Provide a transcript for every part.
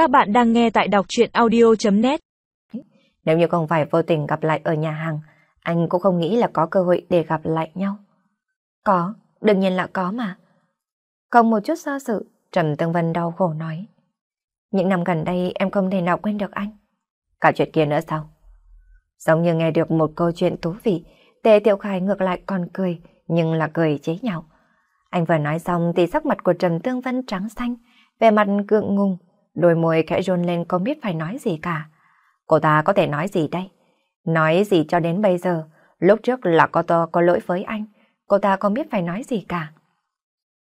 Các bạn đang nghe tại đọc truyện audio.net Nếu như không phải vô tình gặp lại ở nhà hàng, anh cũng không nghĩ là có cơ hội để gặp lại nhau. Có, đương nhiên là có mà. Không một chút do sự, Trầm Tương Vân đau khổ nói. Những năm gần đây em không thể nào quên được anh. Cả chuyện kia nữa sao? Giống như nghe được một câu chuyện thú vị, Tề Tiểu Khải ngược lại còn cười, nhưng là cười chế nhạo. Anh vừa nói xong thì sắc mặt của Trầm Tương Vân trắng xanh, về mặt gượng ngùng, đôi môi khẽ run lên không biết phải nói gì cả. Cô ta có thể nói gì đây? Nói gì cho đến bây giờ, lúc trước là cô ta có lỗi với anh, cô ta không biết phải nói gì cả.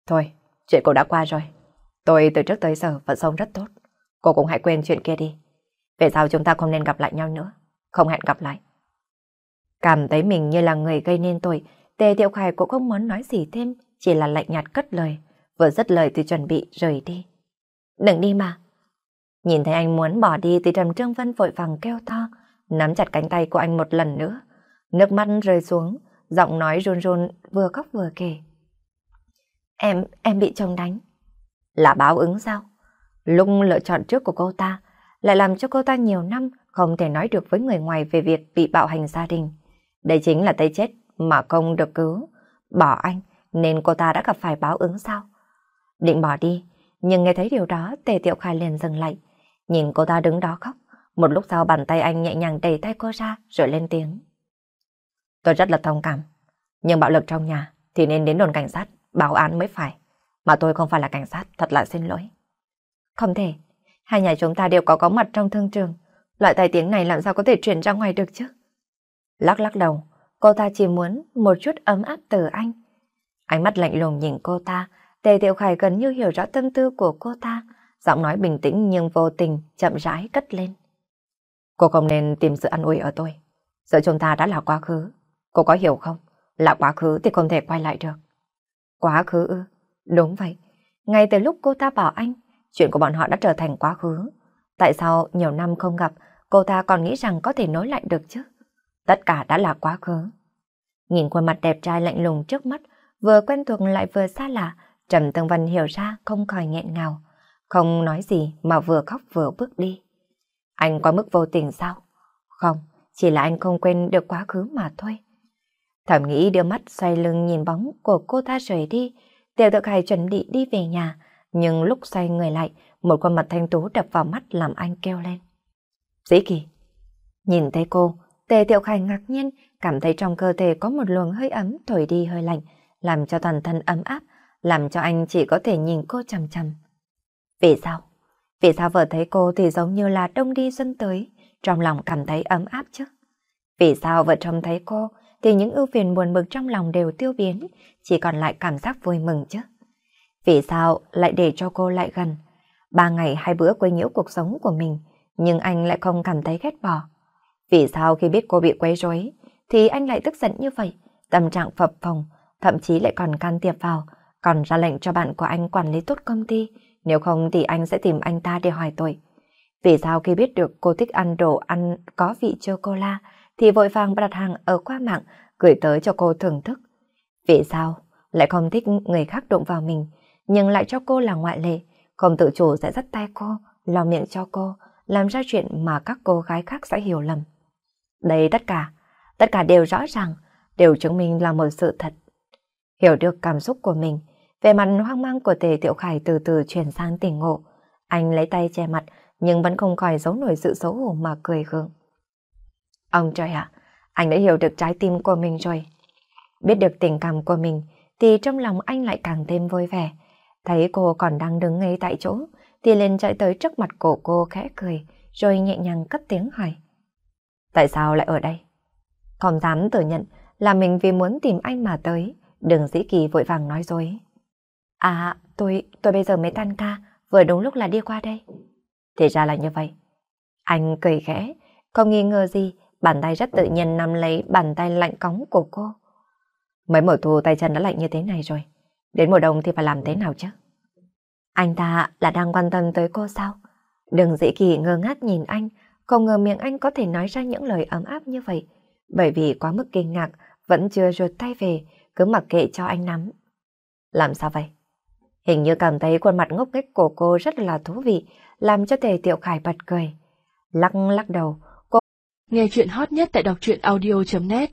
Thôi, chuyện cô đã qua rồi. Tôi từ trước tới giờ vẫn sống rất tốt. Cô cũng hãy quên chuyện kia đi. Về sau chúng ta không nên gặp lại nhau nữa. Không hẹn gặp lại. Cảm thấy mình như là người gây nên tội, Tề Tiểu Khải cũng không muốn nói gì thêm, chỉ là lạnh nhạt cất lời. Vừa dứt lời thì chuẩn bị rời đi. Đừng đi mà. Nhìn thấy anh muốn bỏ đi thì Trầm Trương Vân vội vàng kêu to, nắm chặt cánh tay của anh một lần nữa. Nước mắt rơi xuống, giọng nói run run vừa khóc vừa kể. Em, em bị chồng đánh. Là báo ứng sao? Lúc lựa chọn trước của cô ta lại làm cho cô ta nhiều năm không thể nói được với người ngoài về việc bị bạo hành gia đình. Đây chính là tay chết mà không được cứu. Bỏ anh nên cô ta đã gặp phải báo ứng sao? Định bỏ đi, nhưng nghe thấy điều đó Tề Tiểu Khai liền dừng lại. Nhìn cô ta đứng đó khóc. Một lúc sau bàn tay anh nhẹ nhàng đẩy tay cô ra rồi lên tiếng. Tôi rất là thông cảm. Nhưng bạo lực trong nhà thì nên đến đồn cảnh sát, báo án mới phải. Mà tôi không phải là cảnh sát, thật là xin lỗi. Không thể. Hai nhà chúng ta đều có có mặt trong thương trường. Loại tài tiếng này làm sao có thể truyền ra ngoài được chứ? Lắc lắc đầu, cô ta chỉ muốn một chút ấm áp từ anh. Ánh mắt lạnh lùng nhìn cô ta, Tề Tiểu Khải gần như hiểu rõ tâm tư của cô ta, giọng nói bình tĩnh nhưng vô tình, chậm rãi cất lên. Cô không nên tìm sự an ủi ở tôi. Giữa chúng ta đã là quá khứ. Cô có hiểu không? Là quá khứ thì không thể quay lại được. Quá khứ ư? Đúng vậy. Ngay từ lúc cô ta bảo anh, chuyện của bọn họ đã trở thành quá khứ. Tại sao nhiều năm không gặp, cô ta còn nghĩ rằng có thể nối lại được chứ? Tất cả đã là quá khứ. Nhìn khuôn mặt đẹp trai lạnh lùng trước mắt, vừa quen thuộc lại vừa xa lạ, Trầm Tương Vân hiểu ra không khỏi nghẹn ngào, không nói gì mà vừa khóc vừa bước đi. Anh quá mức vô tình sao? Không, chỉ là anh không quên được quá khứ mà thôi. Thẩm nghĩ đưa mắt xoay lưng nhìn bóng của cô ta rời đi, Tiểu thực hài chuẩn bị đi về nhà, nhưng lúc xoay người lại, một khuôn mặt thanh tú đập vào mắt làm anh kêu lên. Dĩ kỳ! Nhìn thấy cô, Tề Tiểu Khải ngạc nhiên, cảm thấy trong cơ thể có một luồng hơi ấm thổi đi hơi lạnh, làm cho toàn thân ấm áp, làm cho anh chỉ có thể nhìn cô chằm chằm. Vì sao? Vì sao vừa thấy cô thì giống như là đông đi xuân tới, trong lòng cảm thấy ấm áp chứ? Vì sao vợ chồng thấy cô thì những ưu phiền buồn bực trong lòng đều tiêu biến, chỉ còn lại cảm giác vui mừng chứ? Vì sao lại để cho cô lại gần? Ba ngày hai bữa quấy nhiễu cuộc sống của mình, nhưng anh lại không cảm thấy ghét bỏ. Vì sao khi biết cô bị quấy rối, thì anh lại tức giận như vậy, tâm trạng phập phồng, thậm chí lại còn can thiệp vào, còn ra lệnh cho bạn của anh quản lý tốt công ty, nếu không thì anh sẽ tìm anh ta để hỏi tội. Vì sao khi biết được cô thích ăn đồ ăn có vị chocolate thì vội vàng đặt hàng ở qua mạng gửi tới cho cô thưởng thức? Vì sao lại không thích người khác đụng vào mình nhưng lại cho cô là ngoại lệ, không tự chủ sẽ dắt tay cô, lo miệng cho cô, làm ra chuyện mà các cô gái khác sẽ hiểu lầm. Đây tất cả, tất cả đều rõ ràng, đều chứng minh là một sự thật. Hiểu được cảm xúc của mình, về mặt hoang mang của Tề Tiểu Khải từ từ chuyển sang tỉnh ngộ. Anh lấy tay che mặt, nhưng vẫn không khỏi giấu nổi sự xấu hổ mà cười gượng. Ông trời ạ, anh đã hiểu được trái tim của mình rồi. Biết được tình cảm của mình, thì trong lòng anh lại càng thêm vui vẻ. Thấy cô còn đang đứng ngay tại chỗ, thì lên chạy tới trước mặt cổ cô khẽ cười, rồi nhẹ nhàng cất tiếng hỏi. Tại sao lại ở đây? Không dám thừa nhận là mình vì muốn tìm anh mà tới, đừng dĩ kỳ vội vàng nói dối. À, tôi, tôi bây giờ mới tan ca, vừa đúng lúc là đi qua đây. Thì ra là như vậy. Anh cười khẽ, không nghi ngờ gì, bàn tay rất tự nhiên nắm lấy bàn tay lạnh cống của cô. Mấy mùa thu tay chân đã lạnh như thế này rồi, đến mùa đông thì phải làm thế nào chứ? Anh ta là đang quan tâm tới cô sao? Đừng dĩ kỳ ngơ ngác nhìn anh, không ngờ miệng anh có thể nói ra những lời ấm áp như vậy. Bởi vì quá mức kinh ngạc, vẫn chưa ruột tay về, cứ mặc kệ cho anh nắm. Làm sao vậy? Hình như cảm thấy khuôn mặt ngốc nghếch của cô rất là thú vị, làm cho Tề Tiểu Khải bật cười. Lắc lắc đầu, cô... Nghe chuyện hot nhất tại đọc truyện audio.net